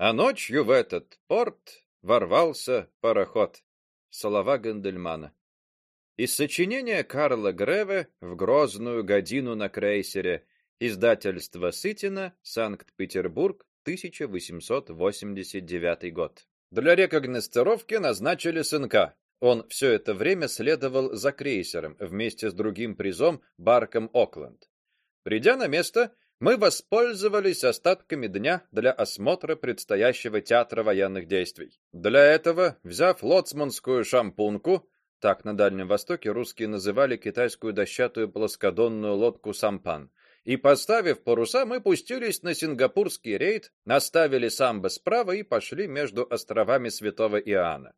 А ночью в этот порт ворвался пароход. Слова Гендельмана. Из сочинения Карла Греве в грозную годину на крейсере. Издательство Сытина, Санкт-Петербург, 1889 год. Для рекогностировки назначили сынка. Он все это время следовал за крейсером вместе с другим призом барком Окленд. Придя на место, мы воспользовались остатками дня для осмотра предстоящего театра военных действий. Для этого, взяв лоцманскую шампунку, так на Дальнем Востоке русские называли китайскую дощатую плоскодонную лодку сампан. И поставив паруса, мы пустились на сингапурский рейд, наставили самбо справа и пошли между островами Святого Иоанна.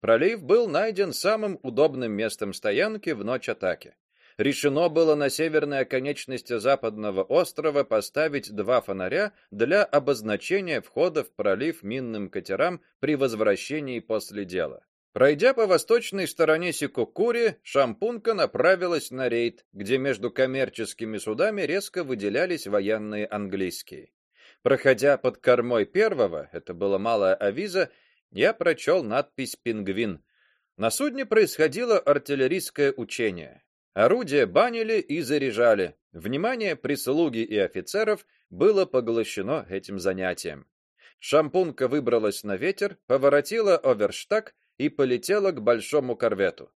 Пролив был найден самым удобным местом стоянки в ночь атаки. Решено было на северной оконечности западного острова поставить два фонаря для обозначения входа в пролив минным катерам при возвращении после дела. Пройдя по восточной стороне Сикокури, Шампунка направилась на рейд, где между коммерческими судами резко выделялись военные английские. Проходя под кормой первого, это было малая авиза, я прочел надпись Пингвин. На судне происходило артиллерийское учение. Орудия банили и заряжали. Внимание прислуги и офицеров было поглощено этим занятием. Шампунка выбралась на ветер, поворотила оверштаг и полетела к большому корвету.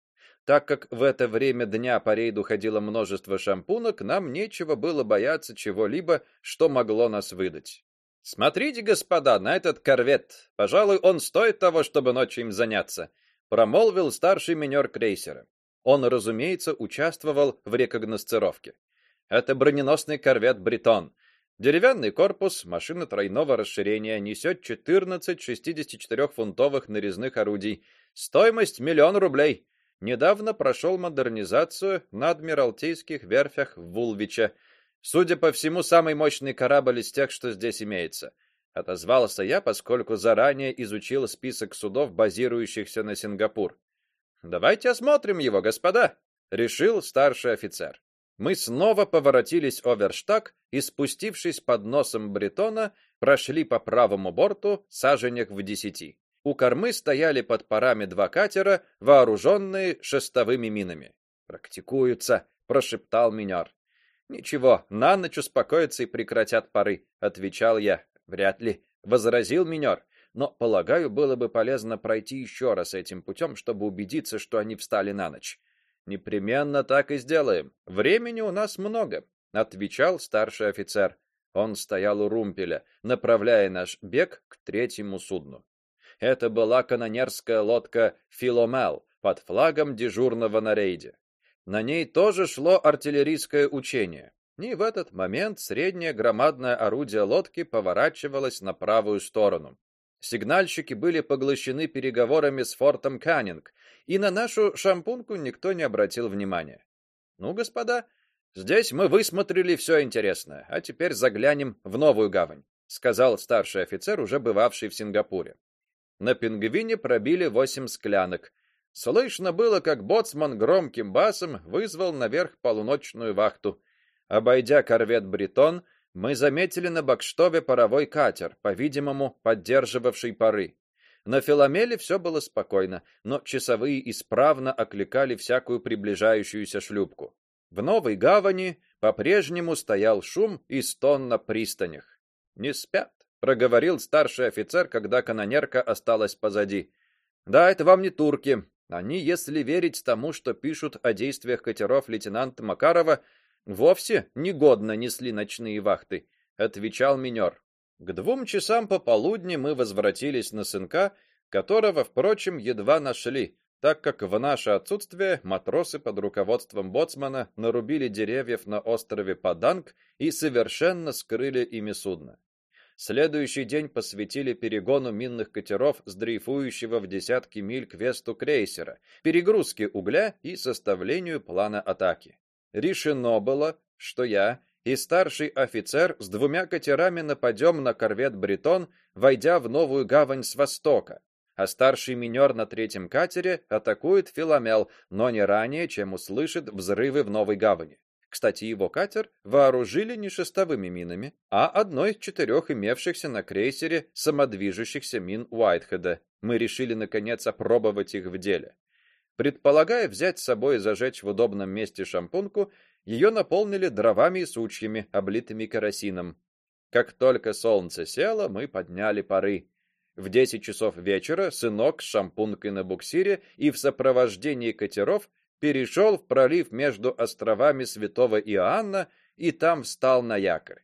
Так как в это время дня по рейду ходило множество шампунок, нам нечего было бояться чего-либо, что могло нас выдать. Смотрите, господа, на этот корвет. Пожалуй, он стоит того, чтобы ночью им заняться, промолвил старший минер крейсера. Он, разумеется, участвовал в рекогносцировке. Это броненосный корвет Бретон. Деревянный корпус, машина тройного расширения, несет 14 64-фунтовых нарезных орудий. Стоимость миллион рублей. Недавно прошел модернизацию на адмиралтейских верфях в Вулвиче. Судя по всему, самый мощный корабль из тех, что здесь имеется. Отозвался я, поскольку заранее изучил список судов, базирующихся на Сингапур. Давайте осмотрим его, господа, решил старший офицер. Мы снова поворотились оверштаг и, спустившись под носом Бретона, прошли по правому борту саженях в десяти. У кормы стояли под парами два катера, вооруженные шестовыми минами. Практикуются, прошептал минер. Ничего, на ночь успокоятся и прекратят пары, отвечал я. Вряд ли, возразил минер. Но, полагаю, было бы полезно пройти еще раз этим путем, чтобы убедиться, что они встали на ночь. Непременно так и сделаем. Времени у нас много, отвечал старший офицер. Он стоял у румпеля, направляя наш бег к третьему судну. Это была канонерская лодка Филомел под флагом дежурного на рейде. На ней тоже шло артиллерийское учение. И в этот момент среднее громадное орудие лодки поворачивалось на правую сторону. Сигнальщики были поглощены переговорами с фортом Каннинг, и на нашу шампунку никто не обратил внимания. Ну, господа, здесь мы высмотрели все интересное, а теперь заглянем в новую гавань, сказал старший офицер, уже бывавший в Сингапуре. На пингвине пробили восемь склянок. Слышно было, как боцман громким басом вызвал наверх полуночную вахту. Обойдя корвет Бретон, мы заметили на бакштове паровой катер, по-видимому, поддерживавший пары. На Филомеле все было спокойно, но часовые исправно окликали всякую приближающуюся шлюпку. В новой гавани по-прежнему стоял шум и стон на пристанях. Не спят, проговорил старший офицер, когда канонерка осталась позади. Да, это вам не турки. Они, если верить тому, что пишут о действиях катеров лейтенанта Макарова, вовсе негодно несли ночные вахты, отвечал минер. К двум часам пополудни мы возвратились на сынка, которого, впрочем, едва нашли, так как в наше отсутствие матросы под руководством боцмана нарубили деревьев на острове Паданг и совершенно скрыли ими судно. Следующий день посвятили перегону минных катеров с дрейфующего в десятки миль к весту крейсера, перегрузке угля и составлению плана атаки. Решено было, что я и старший офицер с двумя катерами нападем на корвет Бретон, войдя в новую гавань с востока, а старший минер на третьем катере атакует Филомел, но не ранее, чем услышит взрывы в новой гавани. Кстати, его катер вооружили не шестовыми минами, а одной из четырех имевшихся на крейсере самодвижущихся мин Уайтхеда. Мы решили наконец опробовать их в деле. Предполагая взять с собой и зажечь в удобном месте шампунку, ее наполнили дровами и сучьями, облитыми керосином. Как только солнце село, мы подняли пары. В десять часов вечера сынок с шампункой на буксире и в сопровождении катеров перешел в пролив между островами Святого Иоанна и там встал на якорь.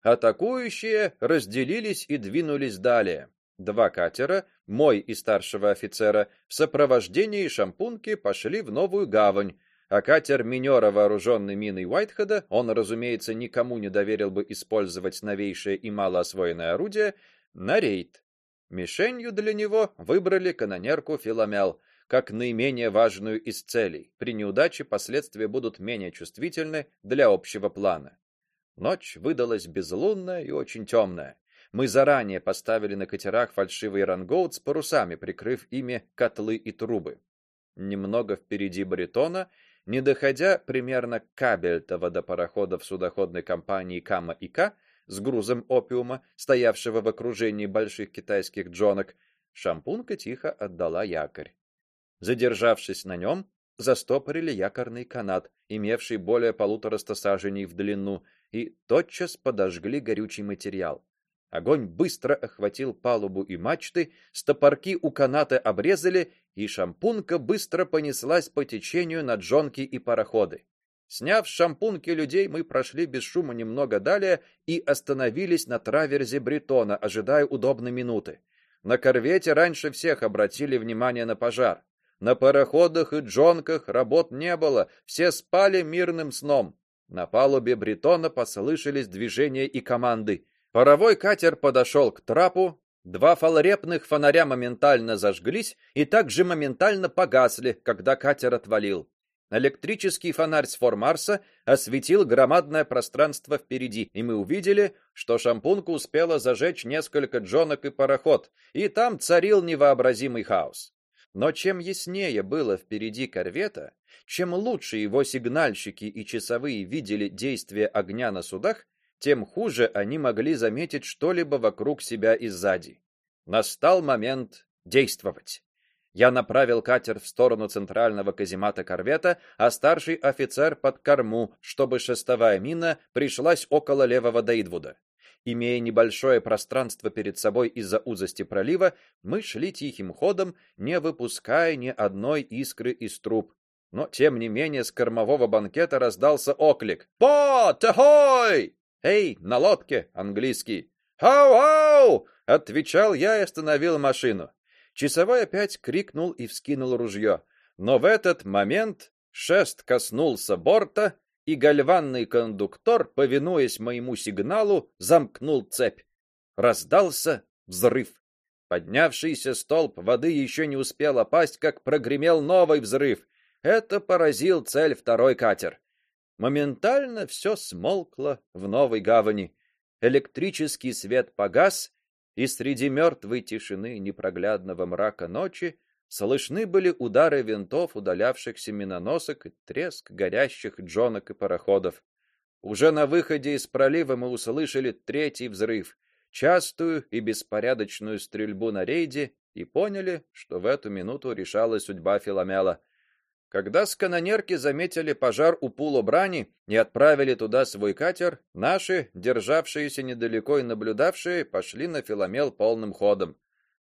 Атакующие разделились и двинулись далее. Два катера, мой и старшего офицера, в сопровождении шампунки пошли в новую гавань, а катер минера, вооруженный миной Уайтхеда, он, разумеется, никому не доверил бы использовать новейшее и малоосвоенное орудие, на рейд. Мишенью для него выбрали канонерку Филомел, как наименее важную из целей. При неудаче последствия будут менее чувствительны для общего плана. Ночь выдалась безлунная и очень темная. Мы заранее поставили на катерах фальшивые рангоут с парусами, прикрыв ими котлы и трубы. Немного впереди Бретона, не доходя примерно кабельта водопароходов судоходной компании Кама и К с грузом опиума, стоявшего в окружении больших китайских джонок, шампунка тихо отдала якорь. Задержавшись на нем, застопорили якорный канат, имевший более полутораста саженей в длину, и тотчас подожгли горючий материал. Огонь быстро охватил палубу и мачты, стопорки у каната обрезали, и шампунка быстро понеслась по течению на джонки и пароходы. Сняв шампунки людей, мы прошли без шума немного далее и остановились на траверзе Бретона, ожидая удобной минуты. На корвете раньше всех обратили внимание на пожар. На пароходах и джонках работ не было, все спали мирным сном. На палубе Бретона послышались движения и команды. Паровой катер подошел к трапу, два фалрепных фонаря моментально зажглись и также моментально погасли, когда катер отвалил. Электрический фонарь с Формарса осветил громадное пространство впереди, и мы увидели, что шампунка успела зажечь несколько джонок и пароход, и там царил невообразимый хаос. Но чем яснее было впереди корвета, чем лучше его сигнальщики и часовые видели действия огня на судах, тем хуже они могли заметить что-либо вокруг себя и сзади. Настал момент действовать. Я направил катер в сторону центрального каземата корвета, а старший офицер под корму, чтобы шестовая мина пришлась около левого Дейдвуда. Имея небольшое пространство перед собой из-за узости пролива, мы шли тихим ходом, не выпуская ни одной искры из труб. Но тем не менее с кормового банкета раздался оклик: "По, тахой!" "Эй, на лодке!" английский. "Хау-хау!" отвечал я и остановил машину. Часовой опять крикнул и вскинул ружье, но в этот момент шест коснулся борта, и гальванный кондуктор, повинуясь моему сигналу, замкнул цепь. Раздался взрыв. Поднявшийся столб воды еще не успел опасть, как прогремел новый взрыв. Это поразил цель второй катер. Моментально все смолкло в новой гавани. Электрический свет погас, и среди мертвой тишины непроглядного мрака ночи Слышны были удары винтов удалявшихся миноносок и треск горящих джонок и пароходов. Уже на выходе из пролива мы услышали третий взрыв, частую и беспорядочную стрельбу на рейде и поняли, что в эту минуту решалась судьба Филомела. Когда с канонерки заметили пожар у Пуло-Брани и отправили туда свой катер, наши, державшиеся недалеко и наблюдавшие, пошли на Филомел полным ходом.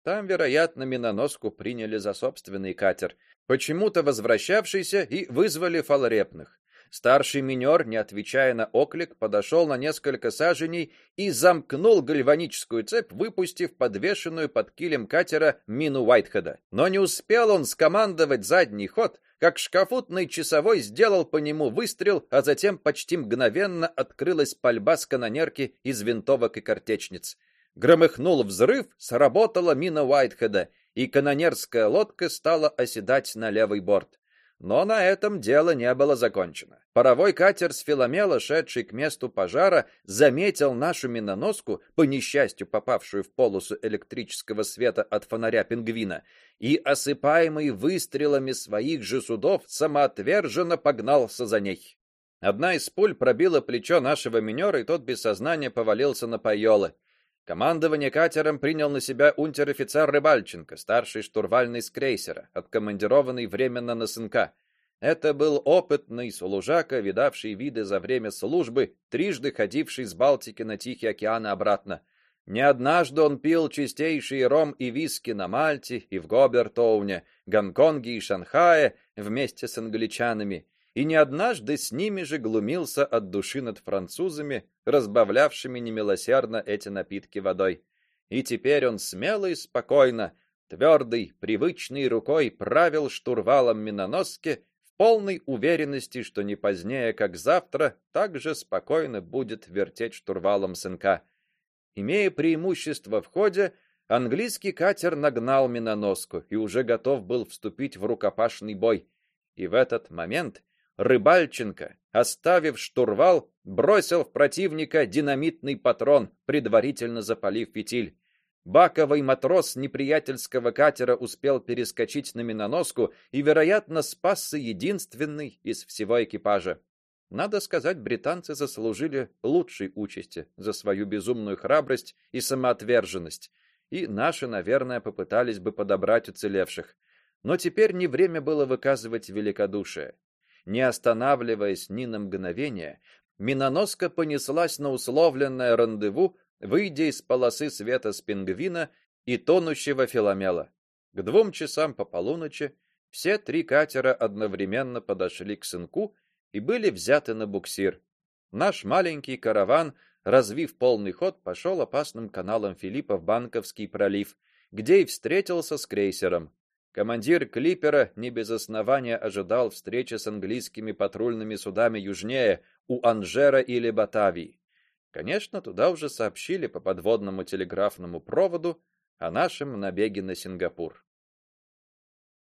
Там, вероятно, миноноску приняли за собственный катер, почему-то возвращавшийся, и вызвали фалрепных. Старший минер, не отвечая на оклик, подошел на несколько саженей и замкнул гальваническую цепь, выпустив подвешенную под килем катера мину Уайтхеда. Но не успел он скомандовать задний ход, как шкафутный часовой сделал по нему выстрел, а затем почти мгновенно открылась пальба с канонерки из винтовок и картечниц. Громыхнул взрыв, сработала мина Уайтхеда, и канонерская лодка стала оседать на левый борт. Но на этом дело не было закончено. Паровой катер с Филомела, шедший к месту пожара, заметил нашу миноноску, по несчастью попавшую в полосу электрического света от фонаря пингвина, и осыпаемый выстрелами своих же судов самоотверженно погнался за ней. Одна из пуль пробила плечо нашего минера, и тот без сознания повалился на пайолы. Командование катером принял на себя унтер-офицер Рыбальченко, старший штурвальный с крейсера, откомандированный временно на СНК. Это был опытный служака, видавший виды за время службы, трижды ходивший с Балтики на Тихий океан и обратно. Не однажды он пил чистейший ром и виски на Мальте и в Гобертоуне, Гонконге и Шанхае вместе с англичанами, и не однажды с ними же глумился от души над французами, разбавлявшими немилосердно эти напитки водой. И теперь он смело и спокойно, твердой, привычной рукой правил штурвалом миноноски полной уверенности, что не позднее, как завтра, так же спокойно будет вертеть штурвалом сынка. Имея преимущество в ходе, английский катер нагнал миноноску и уже готов был вступить в рукопашный бой. И в этот момент Рыбальченко, оставив штурвал, бросил в противника динамитный патрон, предварительно запалив фитиль. Баковый матрос неприятельского катера успел перескочить на миноноску и, вероятно, спасся единственный из всего экипажа. Надо сказать, британцы заслужили лучшей участи за свою безумную храбрость и самоотверженность, и наши, наверное, попытались бы подобрать уцелевших. Но теперь не время было выказывать великодушие. Не останавливаясь ни на мгновение, миноноска понеслась на условленное рандеву выйдя из полосы света с пингвина и тонущего филомела. К двум часам по полуночи все три катера одновременно подошли к сынку и были взяты на буксир. Наш маленький караван, развив полный ход, пошел опасным каналом Филиппа в Банковский пролив, где и встретился с крейсером. Командир клипера не без основания ожидал встречи с английскими патрульными судами южнее, у Анжера или Батавии. Конечно, туда уже сообщили по подводному телеграфному проводу о нашем набеге на Сингапур.